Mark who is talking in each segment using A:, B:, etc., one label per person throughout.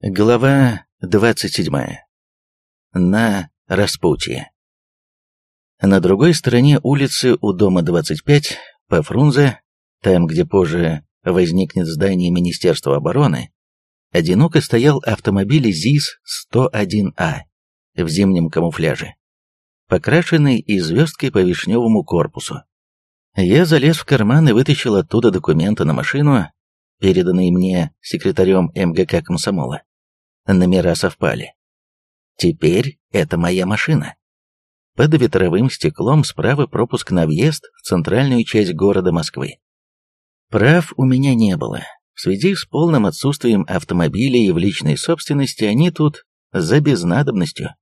A: Глава 27. На распутье. На другой стороне улицы у дома 25, по Фрунзе, там, где позже возникнет здание Министерства обороны, одиноко стоял автомобиль ЗИС-101А в зимнем камуфляже, покрашенный и звездкой по вишневому корпусу. Я залез в карман и вытащил оттуда документы на машину, переданные мне секретарем МГК комсомола номера совпали. Теперь это моя машина. Под ветровым стеклом справа пропуск на въезд в центральную часть города Москвы. Прав у меня не было. В связи с полным отсутствием автомобилей в личной собственности они тут за безнадобностью.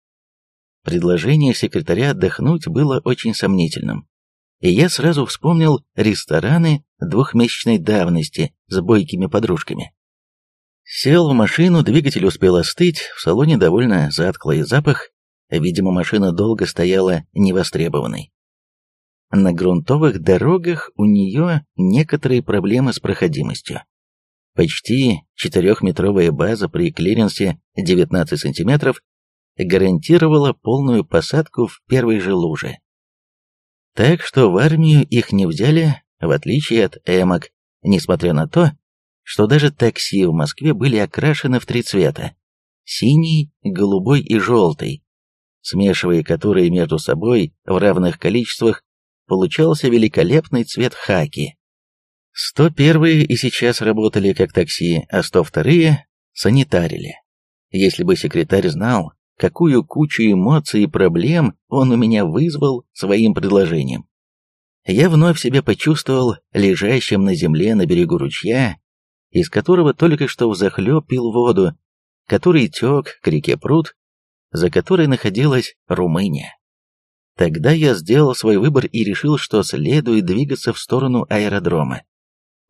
A: Предложение секретаря отдохнуть было очень сомнительным. И я сразу вспомнил рестораны двухмесячной давности с бойкими подружками. Сел в машину, двигатель успел остыть, в салоне довольно затклый запах, видимо, машина долго стояла невостребованной. На грунтовых дорогах у нее некоторые проблемы с проходимостью. Почти четырехметровая база при клиренсе 19 сантиметров гарантировала полную посадку в первой же луже. Так что в армию их не взяли, в отличие от эмок, несмотря на то, что даже такси в Москве были окрашены в три цвета – синий, голубой и желтый, смешивая которые между собой в равных количествах, получался великолепный цвет хаки. 101-е и сейчас работали как такси, а 102-е санитарили. Если бы секретарь знал, какую кучу эмоций и проблем он у меня вызвал своим предложением. Я вновь себя почувствовал лежащим на земле на берегу ручья, из которого только что взахлеб пил воду, который тек к реке Пруд, за которой находилась Румыния. Тогда я сделал свой выбор и решил, что следует двигаться в сторону аэродрома,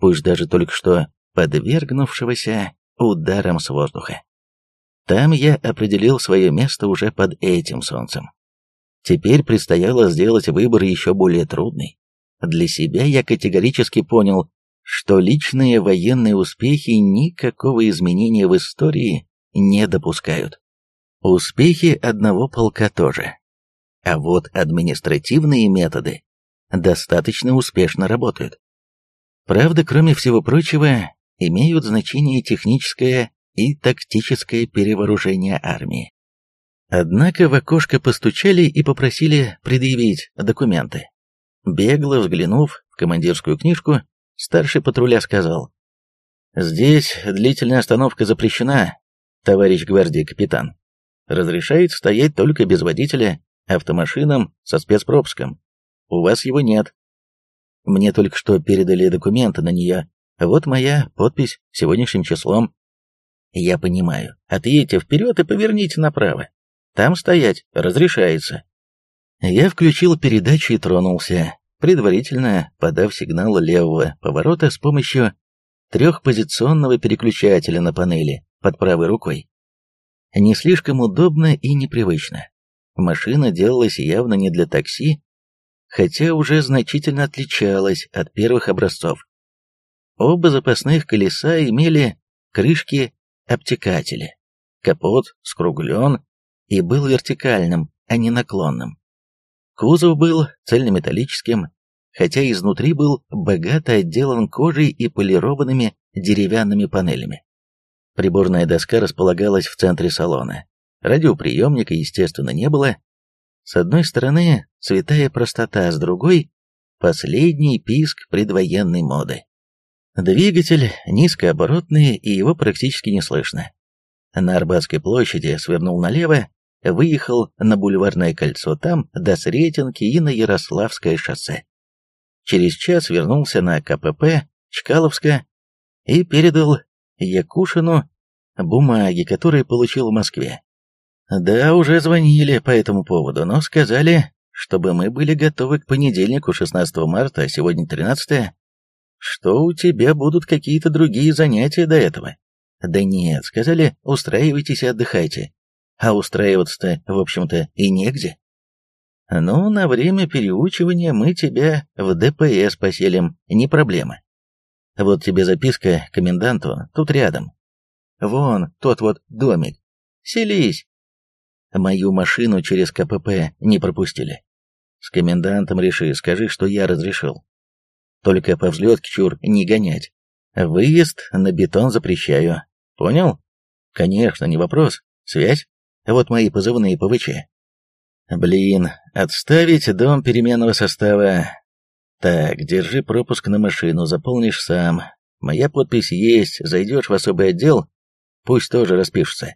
A: пусть даже только что подвергнувшегося ударом с воздуха. Там я определил свое место уже под этим солнцем. Теперь предстояло сделать выбор еще более трудный. Для себя я категорически понял, что личные военные успехи никакого изменения в истории не допускают. Успехи одного полка тоже. А вот административные методы достаточно успешно работают. Правда, кроме всего прочего, имеют значение техническое и тактическое перевооружение армии. Однако в окошко постучали и попросили предъявить документы. Бегло взглянув в командирскую книжку, Старший патруля сказал. «Здесь длительная остановка запрещена, товарищ гвардии капитан. Разрешает стоять только без водителя, автомашинам со спецпропуском. У вас его нет. Мне только что передали документы на нее. Вот моя подпись сегодняшним числом. Я понимаю. Отъедьте вперед и поверните направо. Там стоять разрешается. Я включил передачу и тронулся предварительно подав сигнал левого поворота с помощью трехпозиционного переключателя на панели под правой рукой. Не слишком удобно и непривычно. Машина делалась явно не для такси, хотя уже значительно отличалась от первых образцов. Оба запасных колеса имели крышки-обтекатели. Капот скруглен и был вертикальным, а не наклонным. Кузов был цельнометаллическим, хотя изнутри был богато отделан кожей и полированными деревянными панелями. Приборная доска располагалась в центре салона. Радиоприемника, естественно, не было. С одной стороны, святая простота, с другой — последний писк предвоенной моды. Двигатель низкооборотный, и его практически не слышно. На Арбатской площади свернул налево, выехал на бульварное кольцо, там до Сретенки и на Ярославское шоссе. Через час вернулся на КПП Чкаловска и передал Якушину бумаги, которые получил в Москве. Да, уже звонили по этому поводу, но сказали, чтобы мы были готовы к понедельнику 16 марта, а сегодня 13 что у тебя будут какие-то другие занятия до этого. Да нет, сказали, устраивайтесь и отдыхайте. А устраиваться-то, в общем-то, и негде. Ну, на время переучивания мы тебя в ДПС поселим, не проблема. Вот тебе записка коменданту, тут рядом. Вон, тот вот домик. Селись. Мою машину через КПП не пропустили. С комендантом реши, скажи, что я разрешил. Только по взлетке чур не гонять. Выезд на бетон запрещаю. Понял? Конечно, не вопрос. Связь? Вот мои позывные ПВЧ. Блин, отставить дом переменного состава. Так, держи пропуск на машину, заполнишь сам. Моя подпись есть, зайдешь в особый отдел, пусть тоже распишется.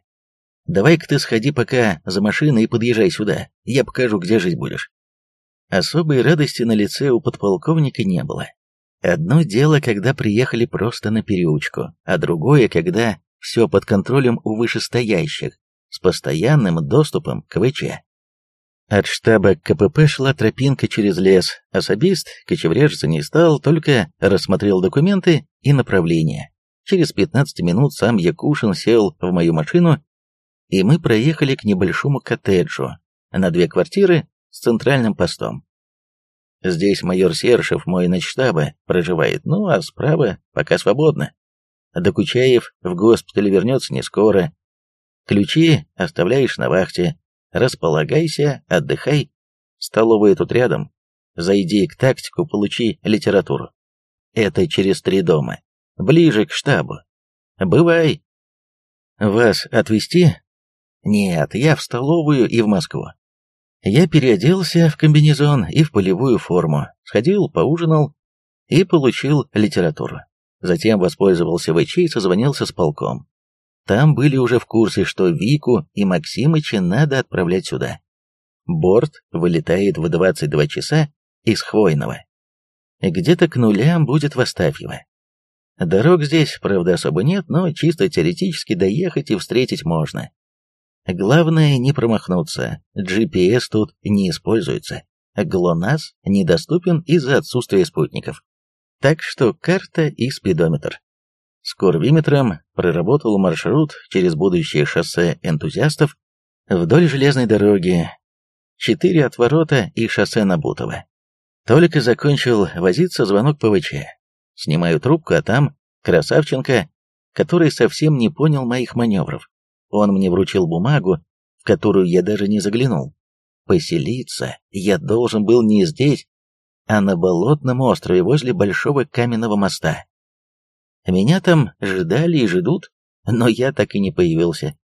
A: Давай-ка ты сходи пока за машиной и подъезжай сюда, я покажу, где жить будешь. Особой радости на лице у подполковника не было. Одно дело, когда приехали просто на переучку, а другое, когда все под контролем у вышестоящих, с постоянным доступом к ВЧ. От штаба КПП шла тропинка через лес. Особист кочеврежиться не стал, только рассмотрел документы и направление. Через 15 минут сам Якушин сел в мою машину, и мы проехали к небольшому коттеджу на две квартиры с центральным постом. Здесь майор Сершев, мой начштаба, проживает, ну а справа пока свободно. Докучаев в госпитале вернется не скоро. Ключи оставляешь на вахте, Располагайся, отдыхай. Столовая тут рядом. Зайди к тактику, получи литературу. Это через три дома. Ближе к штабу. Бывай. Вас отвезти? Нет, я в столовую и в Москву. Я переоделся в комбинезон и в полевую форму, сходил, поужинал и получил литературу. Затем воспользовался ВЧ и созвонился с полком. Там были уже в курсе, что Вику и Максимыча надо отправлять сюда. Борт вылетает в 22 часа из Хвойного. Где-то к нулям будет в Астафьево. Дорог здесь, правда, особо нет, но чисто теоретически доехать и встретить можно. Главное не промахнуться, GPS тут не используется. ГЛОНАСС недоступен из-за отсутствия спутников. Так что карта и спидометр. С Корвиметром проработал маршрут через будущее шоссе энтузиастов вдоль железной дороги, четыре отворота и шоссе на Бутово. Только закончил возиться звонок ПВЧ. Снимаю трубку, а там Красавченко, который совсем не понял моих маневров. Он мне вручил бумагу, в которую я даже не заглянул. Поселиться я должен был не здесь, а на болотном острове возле Большого каменного моста. Меня там ждали и ждут, но я так и не появился.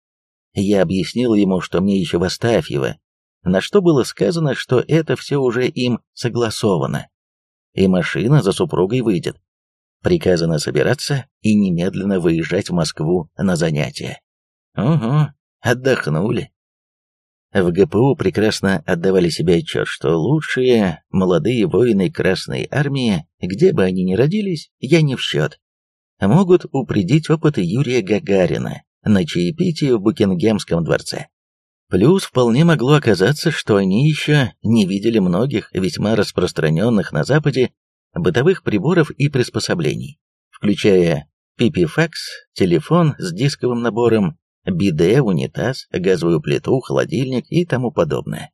A: Я объяснил ему, что мне еще в Астафьево, на что было сказано, что это все уже им согласовано, и машина за супругой выйдет. Приказано собираться и немедленно выезжать в Москву на занятия. Угу, отдохнули. В ГПУ прекрасно отдавали себе отчет, что лучшие молодые воины Красной Армии, где бы они ни родились, я не в счет могут упредить опыты Юрия Гагарина на чаепитии в Букингемском дворце. Плюс вполне могло оказаться, что они еще не видели многих весьма распространенных на Западе бытовых приборов и приспособлений, включая пипифакс, телефон с дисковым набором, биде, унитаз, газовую плиту, холодильник и тому подобное.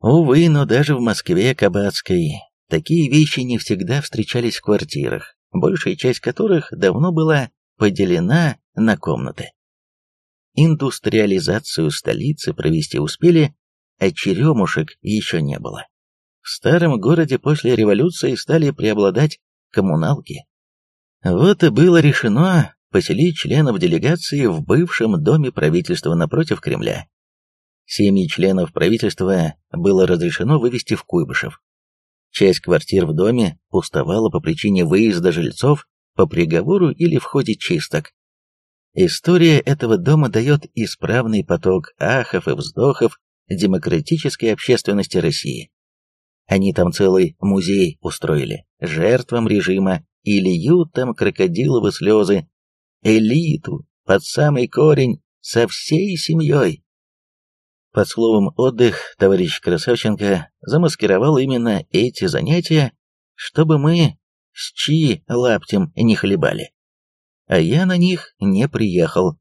A: Увы, но даже в Москве Кабацкой такие вещи не всегда встречались в квартирах, большая часть которых давно была поделена на комнаты. Индустриализацию столицы провести успели, а черемушек еще не было. В старом городе после революции стали преобладать коммуналки. Вот и было решено поселить членов делегации в бывшем доме правительства напротив Кремля. Семьи членов правительства было разрешено вывести в Куйбышев. Часть квартир в доме пустовала по причине выезда жильцов по приговору или в ходе чисток. История этого дома дает исправный поток ахов и вздохов демократической общественности России. Они там целый музей устроили, жертвам режима и льют там крокодиловы слезы, элиту, под самый корень, со всей семьей. Под словом «отдых» товарищ Красавченко замаскировал именно эти занятия, чтобы мы с чьи лаптем не хлебали. А я на них не приехал.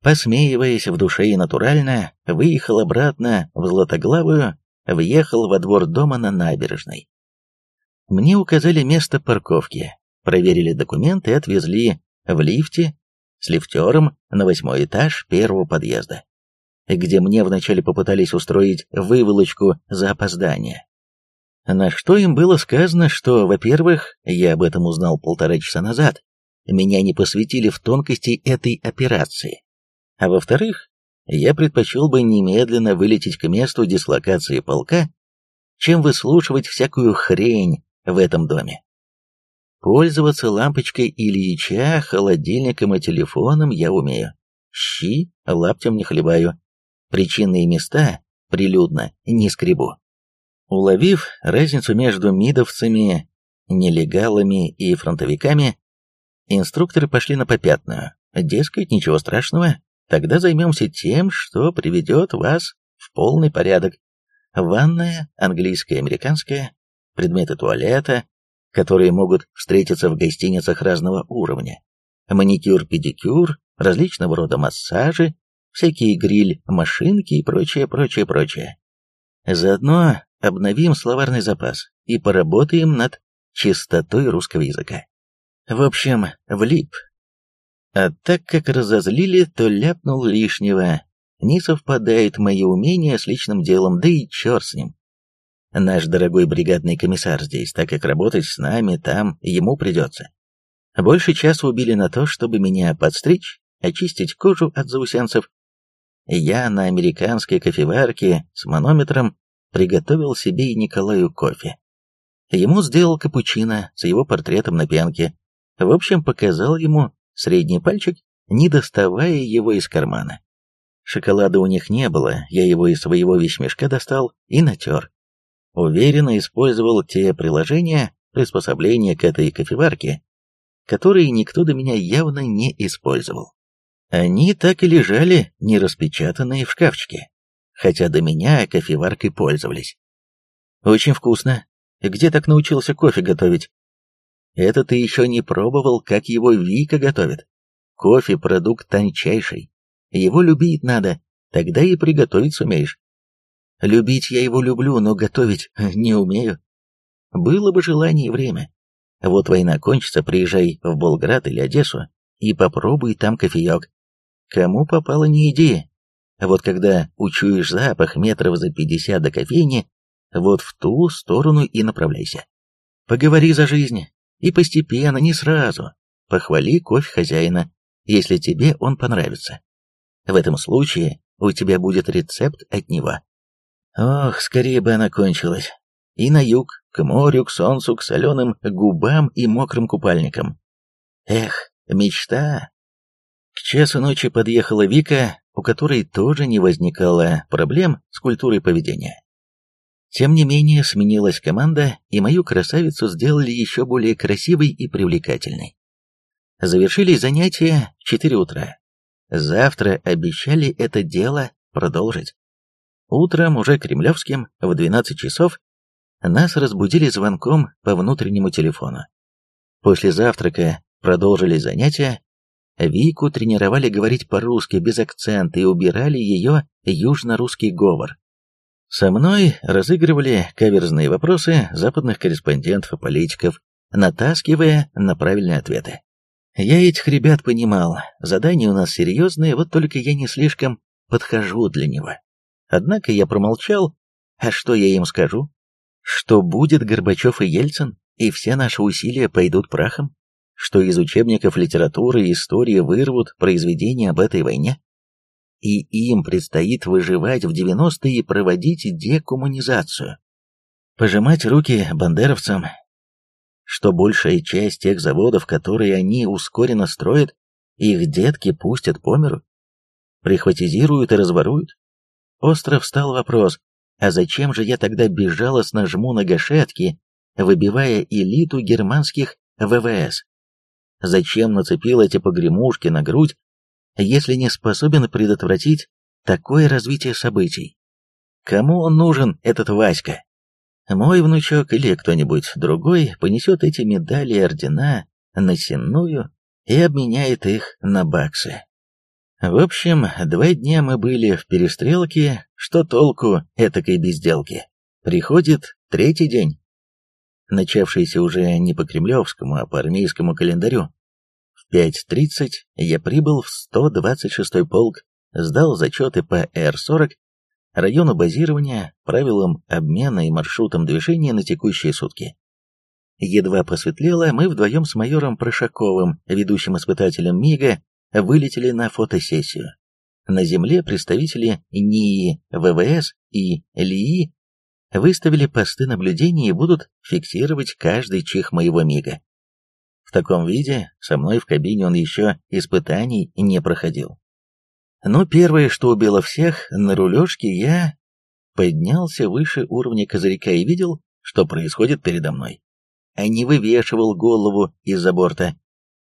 A: Посмеиваясь в душе и натурально, выехал обратно в Златоглавую, въехал во двор дома на набережной. Мне указали место парковки, проверили документы и отвезли в лифте с лифтером на восьмой этаж первого подъезда, где мне вначале попытались устроить выволочку за опоздание. На что им было сказано, что, во-первых, я об этом узнал полтора часа назад, меня не посвятили в тонкости этой операции, а во-вторых, я предпочел бы немедленно вылететь к месту дислокации полка, чем выслушивать всякую хрень в этом доме. Пользоваться лампочкой Ильича, холодильником и телефоном я умею. Щи лаптем не хлебаю. Причинные места прилюдно не скребу. Уловив разницу между мидовцами, нелегалами и фронтовиками, инструкторы пошли на попятную. Дескать, ничего страшного, тогда займемся тем, что приведет вас в полный порядок. Ванная, английская, американская, предметы туалета, которые могут встретиться в гостиницах разного уровня, маникюр-педикюр, различного рода массажи, всякие гриль-машинки и прочее, прочее, прочее. Заодно обновим словарный запас и поработаем над чистотой русского языка. В общем, влип. А так как разозлили, то ляпнул лишнего. Не совпадает мои умения с личным делом, да и черт с ним. Наш дорогой бригадный комиссар здесь, так как работать с нами там ему придется. Больше часа убили на то, чтобы меня подстричь, очистить кожу от заусенцев. Я на американской кофеварке с манометром приготовил себе и Николаю кофе. Ему сделал капучино с его портретом на пенке. В общем, показал ему средний пальчик, не доставая его из кармана. Шоколада у них не было, я его из своего вещмешка достал и натер. Уверенно использовал те приложения, приспособления к этой кофеварке, которые никто до меня явно не использовал. Они так и лежали, не распечатанные в шкафчике хотя до меня кофеваркой пользовались. Очень вкусно. Где так научился кофе готовить? Это ты еще не пробовал, как его Вика готовит. Кофе – продукт тончайший. Его любить надо, тогда и приготовить сумеешь. Любить я его люблю, но готовить не умею. Было бы желание и время. Вот война кончится, приезжай в Болград или Одессу и попробуй там кофеек. Кому попало не идея, а вот когда учуешь запах метров за пятьдесят до кофейни, вот в ту сторону и направляйся. Поговори за жизнь, и постепенно, не сразу. Похвали кофе хозяина, если тебе он понравится. В этом случае у тебя будет рецепт от него. Ох, скорее бы она кончилась. И на юг, к морю, к солнцу, к соленым губам и мокрым купальникам. Эх, мечта. К часу ночи подъехала Вика, у которой тоже не возникало проблем с культурой поведения. Тем не менее, сменилась команда, и мою красавицу сделали еще более красивой и привлекательной. Завершились занятия в 4 утра. Завтра обещали это дело продолжить. Утром, уже кремлевским, в 12 часов, нас разбудили звонком по внутреннему телефону. После завтрака продолжились занятия, Вику тренировали говорить по-русски без акцента и убирали ее южно-русский говор. Со мной разыгрывали каверзные вопросы западных корреспондентов и политиков, натаскивая на правильные ответы. Я этих ребят понимал, задание у нас серьезное, вот только я не слишком подхожу для него. Однако я промолчал, а что я им скажу? Что будет Горбачев и Ельцин, и все наши усилия пойдут прахом? Что из учебников литературы и истории вырвут произведения об этой войне, и им предстоит выживать в 90-е и проводить декоммунизацию. Пожимать руки бандеровцам, что большая часть тех заводов, которые они ускоренно строят, их детки пустят по миру, прихватизируют и разворуют. Остро встал вопрос, а зачем же я тогда безжалостно жму на гашетки, выбивая элиту германских ВВС? Зачем нацепил эти погремушки на грудь, если не способен предотвратить такое развитие событий? Кому он нужен, этот Васька? Мой внучок или кто-нибудь другой понесет эти медали и ордена на сенную и обменяет их на баксы. В общем, два дня мы были в перестрелке, что толку этакой безделки? Приходит третий день начавшийся уже не по кремлевскому, а по армейскому календарю. в 5.30 я прибыл в 126-й полк, сдал зачеты по Р-40, району базирования, правилам обмена и маршрутам движения на текущие сутки. Едва посветлело, мы вдвоем с майором Прошаковым, ведущим испытателем МИГа, вылетели на фотосессию. На земле представители НИИ ВВС и ЛИИ выставили посты наблюдения и будут фиксировать каждый чих моего МИГа. В таком виде со мной в кабине он еще испытаний не проходил. Но первое, что убило всех, на рулежке я поднялся выше уровня козырька и видел, что происходит передо мной а не вывешивал голову из-за борта.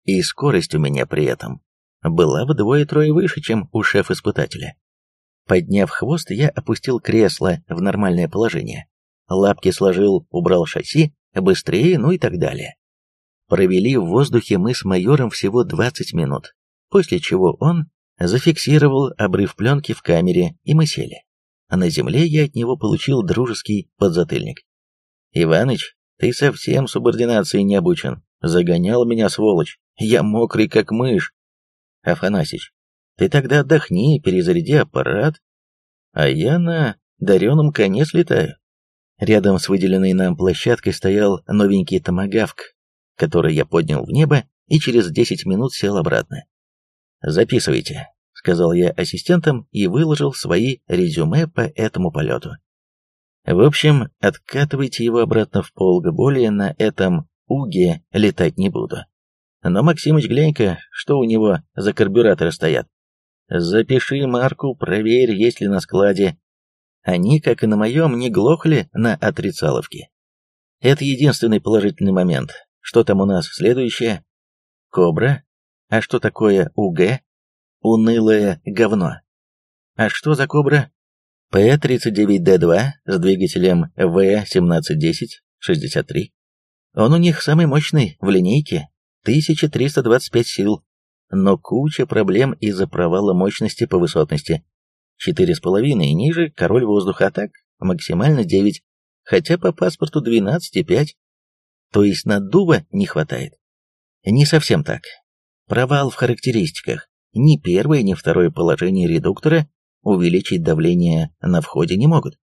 A: И скорость у меня при этом была вдвое-трое выше, чем у шеф-испытателя. Подняв хвост, я опустил кресло в нормальное положение. Лапки сложил, убрал шасси, быстрее, ну и так далее. Провели в воздухе мы с майором всего 20 минут, после чего он зафиксировал обрыв пленки в камере, и мы сели. А на земле я от него получил дружеский подзатыльник. «Иваныч, ты совсем субординации не обучен. Загонял меня, сволочь. Я мокрый, как мышь. Афанасич, ты тогда отдохни, перезаряди аппарат. А я на дареном коне слетаю. Рядом с выделенной нам площадкой стоял новенький томагавк, который я поднял в небо и через 10 минут сел обратно. «Записывайте», — сказал я ассистентам и выложил свои резюме по этому полету. В общем, откатывайте его обратно в полго, более на этом уге летать не буду. Но, Максимыч, глянь-ка, что у него за карбюраторы стоят. Запиши марку, проверь, есть ли на складе. Они, как и на моем, не глохли на отрицаловке. Это единственный положительный момент. Что там у нас следующее? Кобра? А что такое УГ? Унылое говно. А что за кобра? П-39Д2 с двигателем В-1710-63. Он у них самый мощный в линейке, 1325 сил, но куча проблем из-за провала мощности по высотности. 4,5 и ниже, король воздуха, а так максимально 9, хотя по паспорту 12,5. То есть наддува не хватает. Не совсем так. Провал в характеристиках. Ни первое, ни второе положение редуктора увеличить давление на входе не могут.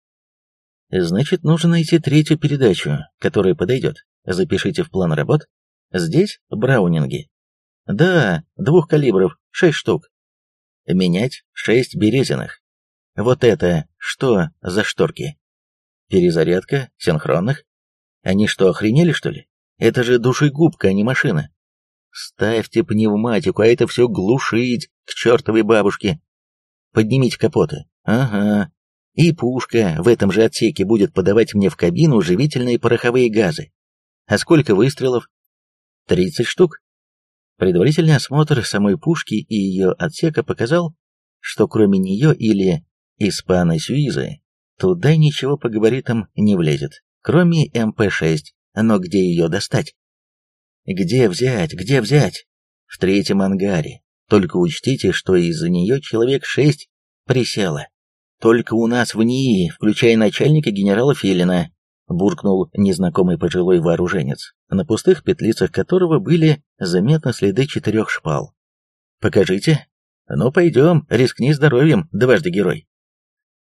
A: Значит, нужно найти третью передачу, которая подойдет. Запишите в план работ. Здесь браунинги. Да, двух калибров, шесть штук. Менять шесть березиных. Вот это что за шторки? Перезарядка синхронных? Они что, охренели, что ли? Это же душегубка, а не машина. Ставьте пневматику, а это все глушить к чертовой бабушке. Поднимите капоты. Ага. И пушка в этом же отсеке будет подавать мне в кабину живительные пороховые газы. А сколько выстрелов? 30 штук. Предварительный осмотр самой пушки и ее отсека показал, что кроме нее или испана Сюизы, туда ничего по габаритам не влезет, кроме МП-6, но где ее достать? Где взять, где взять? В третьем ангаре, только учтите, что из-за нее человек шесть присело. Только у нас в НИИ, включая начальника генерала Филина, буркнул незнакомый пожилой вооруженец, на пустых петлицах которого были заметны следы четырех шпал. «Покажите?» «Ну, пойдем, рискни здоровьем, дважды герой».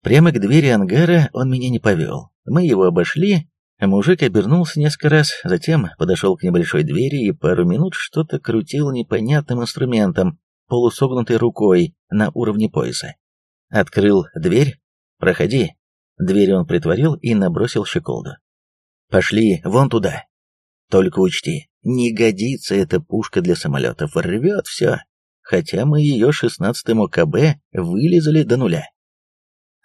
A: Прямо к двери ангара он меня не повел. Мы его обошли, мужик обернулся несколько раз, затем подошел к небольшой двери и пару минут что-то крутил непонятным инструментом, полусогнутой рукой на уровне пояса. Открыл дверь. «Проходи». Дверь он притворил и набросил щеколду. «Пошли вон туда. Только учти, не годится эта пушка для самолетов, рвет все. Хотя мы ее 16-м ОКБ вылезали до нуля.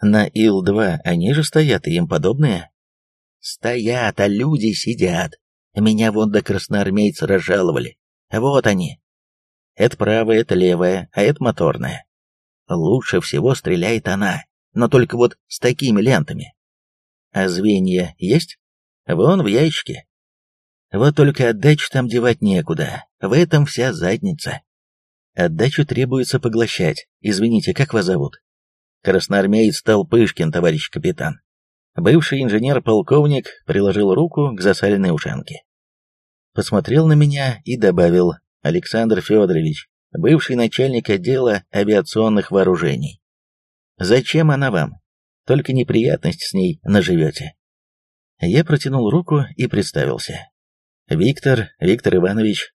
A: На Ил-2 они же стоят и им подобные. Стоят, а люди сидят. Меня вон до красноармейца разжаловали. Вот они. Это правая, это левая, а это моторная. Лучше всего стреляет она, но только вот с такими лентами. А звенья есть? Вон в ящике. Вот только отдачу там девать некуда, в этом вся задница. Отдачу требуется поглощать. Извините, как вас зовут? Красноармеец Толпышкин, товарищ капитан. Бывший инженер-полковник приложил руку к засаленной ушанке. Посмотрел на меня и добавил, Александр Федорович, бывший начальник отдела авиационных вооружений. Зачем она вам? Только неприятность с ней наживете. Я протянул руку и представился. Виктор, Виктор Иванович.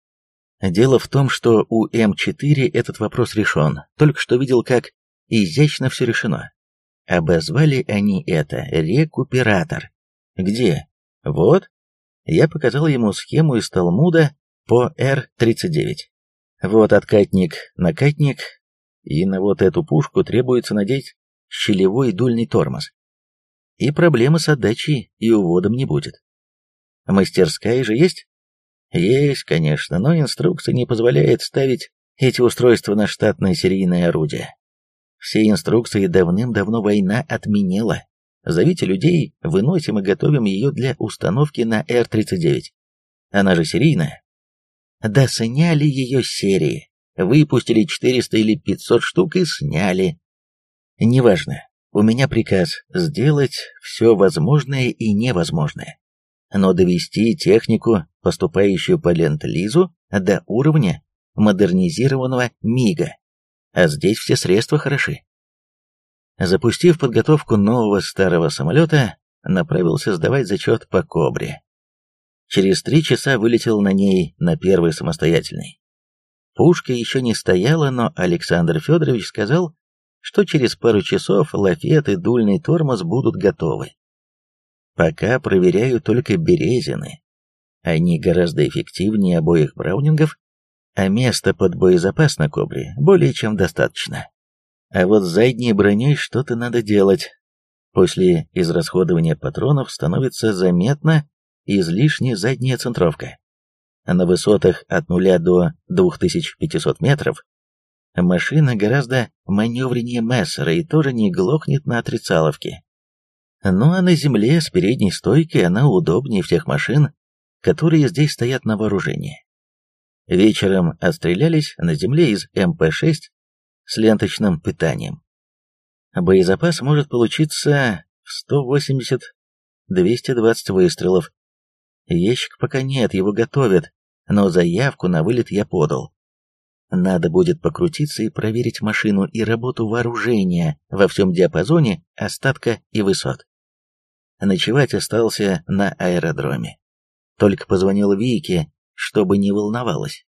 A: Дело в том, что у М4 этот вопрос решен. Только что видел, как изящно все решено. Обозвали они это рекуператор. Где? Вот. Я показал ему схему из Талмуда по Р-39. Вот откатник, накатник, и на вот эту пушку требуется надеть щелевой дульный тормоз. И проблемы с отдачей и уводом не будет. Мастерская же есть? Есть, конечно, но инструкция не позволяет ставить эти устройства на штатное серийное орудие. Все инструкции давным-давно война отменила. Зовите людей, выносим и готовим ее для установки на Р-39. Она же серийная. Да сняли ее серии. Выпустили 400 или 500 штук и сняли. Неважно. У меня приказ сделать все возможное и невозможное. Но довести технику, поступающую по ленд-лизу, до уровня модернизированного МИГа. А здесь все средства хороши. Запустив подготовку нового старого самолета, направился сдавать зачет по Кобре. Через три часа вылетел на ней на первый самостоятельный. Пушка еще не стояла, но Александр Федорович сказал, что через пару часов лафет и дульный тормоз будут готовы. Пока проверяю только березины. Они гораздо эффективнее обоих браунингов, а места под боезапас на Кобре более чем достаточно. А вот с задней броней что-то надо делать. После израсходования патронов становится заметно излишне задняя центровка. На высотах от 0 до 2500 метров машина гораздо маневреннее Мессера и тоже не глохнет на отрицаловке. Ну а на земле с передней стойкой она удобнее всех машин, которые здесь стоят на вооружении. Вечером отстрелялись на земле из МП-6 с ленточным питанием. Боезапас может получиться в 180-220 выстрелов, Ящик пока нет, его готовят, но заявку на вылет я подал. Надо будет покрутиться и проверить машину и работу вооружения во всем диапазоне остатка и высот. Ночевать остался на аэродроме. Только позвонил Вике, чтобы не волновалась.